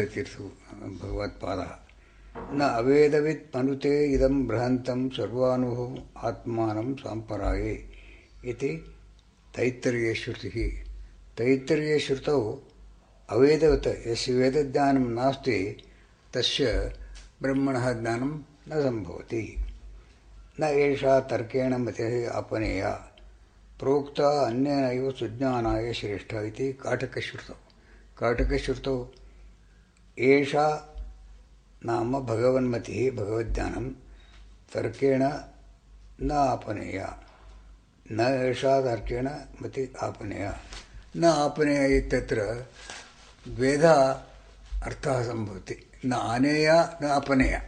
तीर्थो भगवत्पादः न अवेदवित् मनुते इदं बृहन्तं सर्वानुभवम् आत्मानं साम्पराये। इति तैत्तरीयश्रुतिः। तैत्तरीयश्रुतौ अवेदवत्, यस्य वेदज्ञानं नास्ति, तस्य ब्रह्मणः ज्ञानं न सम्भवति। न एषा तर्केण मतिः आपनेया। प्रोक्ता अन्येनैव सुज्ञानाय श्रेष्ठ इति काटकश्रुतौ। काटकश्रुतौ एषा नाम भगवन्मतिः भगवज्ञानं तर्केण न आपनेया न एषा तर्केण मति आपनेया। न आपनेया इत्यत्र द्वेधा अर्थः सम्भवति। न आनेया, न आपनेया।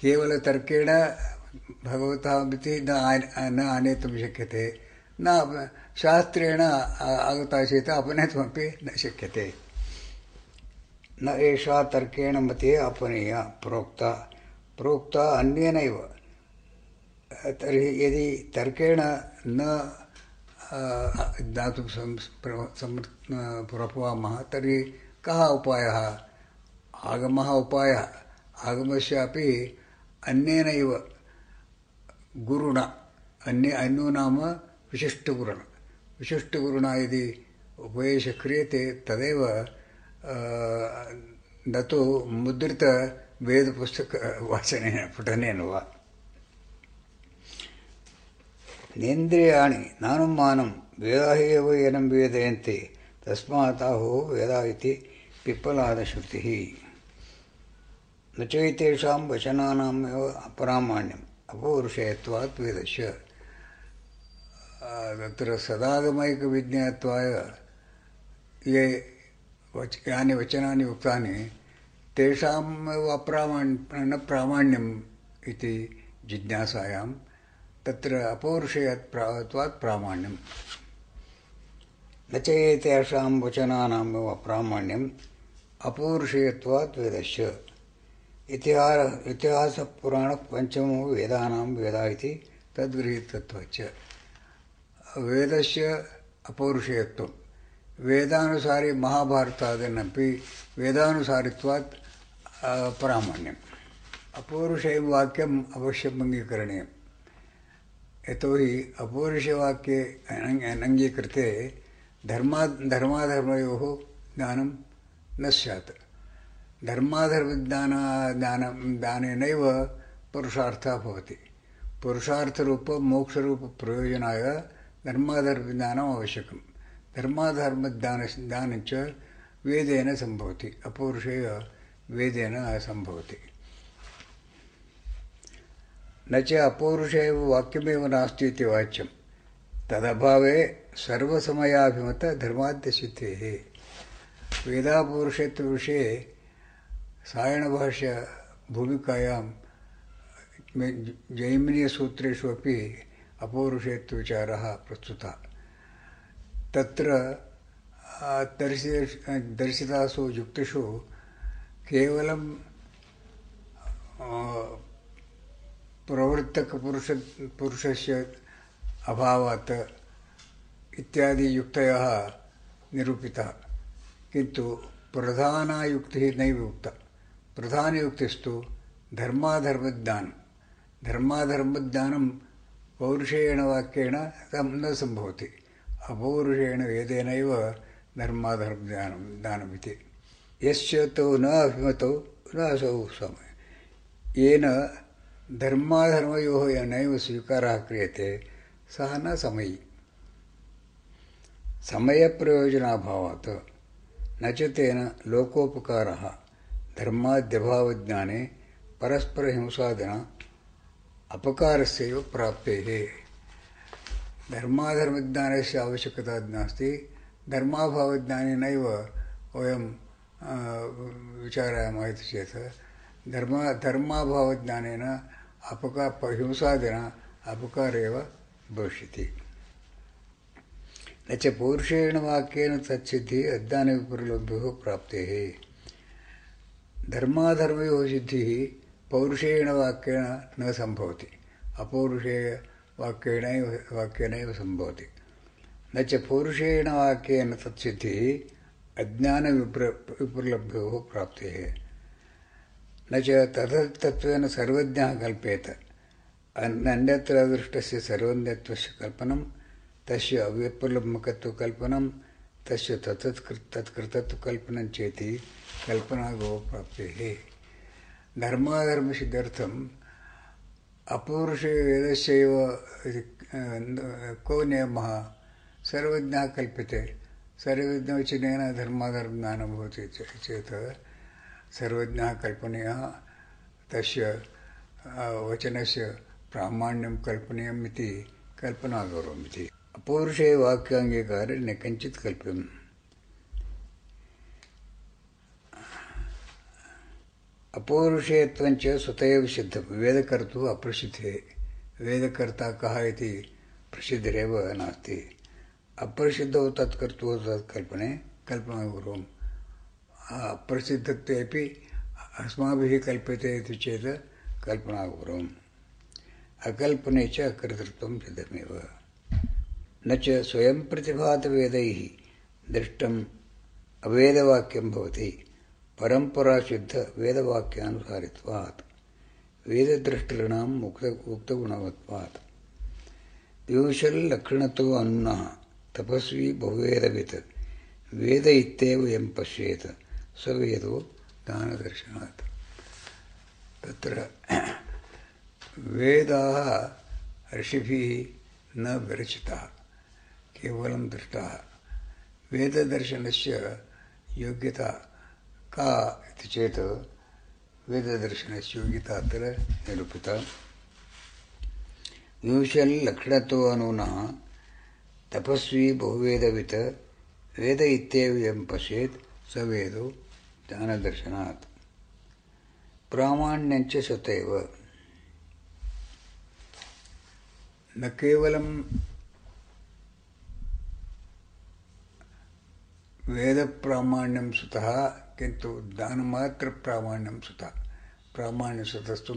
केवलतर्केण भगवतः मिति न न आनेतुं शक्यते। न, शास्त्रेण आगता चेत् अपनेतुमपि न शक्यते। न एषा तर्केण मते अपनीया। प्रोक्ता। प्रोक्ता अन्येनैव। तर्हि यदि तर्केण न ज्ञातुं प्रभवामः तर्हि कः उपायः? आगमः उपायः। आगमस्यापि अन्येनैव गुरुणा। अन्य, अन्यो नाम विशिष्टगुरुणा। विशिष्टगुरुणा यदि उपदेशः क्रियते तदेव न तु मुद्रितवेदपुस्तकवाचनेन पठनेन वा नेन्द्रियाणि नानुमानं वेदाः एव एनं वेदयन्ति, तस्मात् आहुः वेदा इति पिप्पलादश्रुतिः। न चैतेषां वचनानामेव अपरामाण्यम्, अपौरुषयत्वात् वेदस्य। तत्र सदागमैकविज्ञात्वाय ये वच यानि वचनानि, उक्तानि तेषामेव अप्रामाण्य न प्रामाण्यम् इति जिज्ञासायां तत्र अपौरुषयत्वात् प्रामाण्यं न चेतेषां वचनानामेव अप्रामाण्यम्, अपौरुषयत्वात् वेदस्य इतिहास इतिहासपुराणपञ्चमो वेदानां वेदा इति तद्गृहीतत्वच्च। वेदस्य अपौरुषेयत्वं वेदानुसारि महाभारतादनपि वेदानुसारित्वात् प्रामाण्यम्। अपौरुषेयं वाक्यम् अवश्यम् अङ्गीकरणीयं यतोहि अपौरुषवाक्ये अनङ्गीकृते धर्मा धर्माधर्मयोः ज्ञानं न स्यात्। धर्माधर्मज्ञान, ज्ञानं, ज्ञानेनैव पुरुषार्थः भवति। पुरुषार्थरूपमोक्षरूपप्रयोजनाय धर्माधर्मज्ञानम् आवश्यकम्। धर्माधर्मज्ञान ज्ञानञ्च वेदेन सम्भवति अपौरुषेय वेदेन सम्भवति न च अपौरुषे एव वाक्यमेव नास्ति इति वाच्यं। तदभावे सर्वसमयाभिमतधर्माद्यसिद्धिः वेदापौरुषत्वविषये सायणभाष्यभूमिकायां जैमिनीयसूत्रेषु अपि अपौरुषेत्वविचारः प्रस्तुतः। तत्र दर्शि, दर्शितासु, युक्तिषु केवलं प्रवृत्तकपुरुष पुरुषस्य अभावात् इत्यादि युक्तयः निरूपिताः, किन्तु प्रधाना युक्तिः नैव उक्ता। प्रधानयुक्तिस्तु धर्माधर्मज्ञानं। धर्माधर्मज्ञानं पौरुषेण वाक्येण न सम्भवति। अपौरुषेण वेदेनैव धर्माधर्मज्ञानं, ज्ञानमिति। यस्य तौ न अभिमतौ, न असौ समय। येन धर्माधर्मयोः नैव स्वीकारः क्रियते, सः न समयी। समयप्रयोजनाभावात्, न च तेन लोकोपकारः। धर्माद्यभावज्ञाने परस्परहिंसादिना, अपकारस्यैव प्राप्तेः धर्माधर्मज्ञानस्य आवश्यकता नास्ति। धर्माभावज्ञानेनैव वयं विचारयामः इति चेत् धर्म धर्माभावज्ञानेन अपका हिंसादिना अपकार एव भविष्यति। न च पौरुषेण वाक्येन तत्सिद्धिः अज्ञानविपरिलभ्योः प्राप्तेः। धर्माधर्मयोः सिद्धिः पौरुषेण वाक्येन न सम्भवति। अपौरुषेय वाक्येनैव वाक्येनैव सम्भवति। न च पौरुषेण वाक्येन तत्सिद्धिः अज्ञानविप्र विप्रलभ्योः प्राप्तेः। न च तदर्थत्वेन सर्वज्ञः कल्पेत अन्यत्र दृष्टस्य सर्वज्ञत्वस्य कल्पनं, तस्य अव्यप्रलम्बकत्वकल्पनं तस्य तत्तत् तत्कृतत्वकल्पनं चेति कल्पनागो प्राप्तेः। धर्माधर्मसिद्ध्यर्थम् अपौरुषे वेदस्यैव को नियमः? सर्वज्ञः कल्प्यते। सर्वज्ञवचनेन धर्माधर्मज्ञानं भवति चेत् सर्वज्ञः कल्पनीयः, तस्य वचनस्य प्रामाण्यं कल्पनीयम् इति कल्पना करोमि अपौरुषे वाक्याङ्गीकारे न किञ्चित् कल्प्यम्। अपौरुषेयत्वञ्च स्वत एव सिद्धं वेदकर्तुः अप्रसिद्धे वेदकर्ता कः इति प्रसिद्धिरेव नास्ति अप्रसिद्धौ तत्कर्तुः तत्कल्पने कल्पना कुर्वम् अप्रसिद्धत्वे अपि अस्माभिः कल्प्यते इति चेत् कल्पना कुर्वम् अकल्पने च अकर्तृत्वं सिद्धमेव न च स्वयं प्रतिभातवेदैः दृष्टम् अवेदवाक्यं भवति परम्परासिद्ध वेदवाक्यानुसारित्वात् वेददृष्टॄणाम् उक्त उक्तगुणवत्वात् पीयूषल्लक्षणतो अनुनः तपस्वी बहुवेदवित् वेद इत्येव यं पश्येत् स वेदो दानदर्शनात् तत्र वेदाः ऋषिभिः न विरचिताः केवलं दृष्टाः वेददर्शनस्य योग्यता का इति चेत् वेददर्शनस्य योग्यता अत्र निरूपिता। विंशल्लक्षणतो अनुनः तपस्वी बहुवेदवित्, वेद इत्येव यं पश्येत् स वेदो ज्ञानदर्शनात्। प्रामाण्यञ्च सतैव। न केवलं सुतः किन्तु दानमात्रप्रामाण्यं सुतः प्रामाण्यसुतस्तु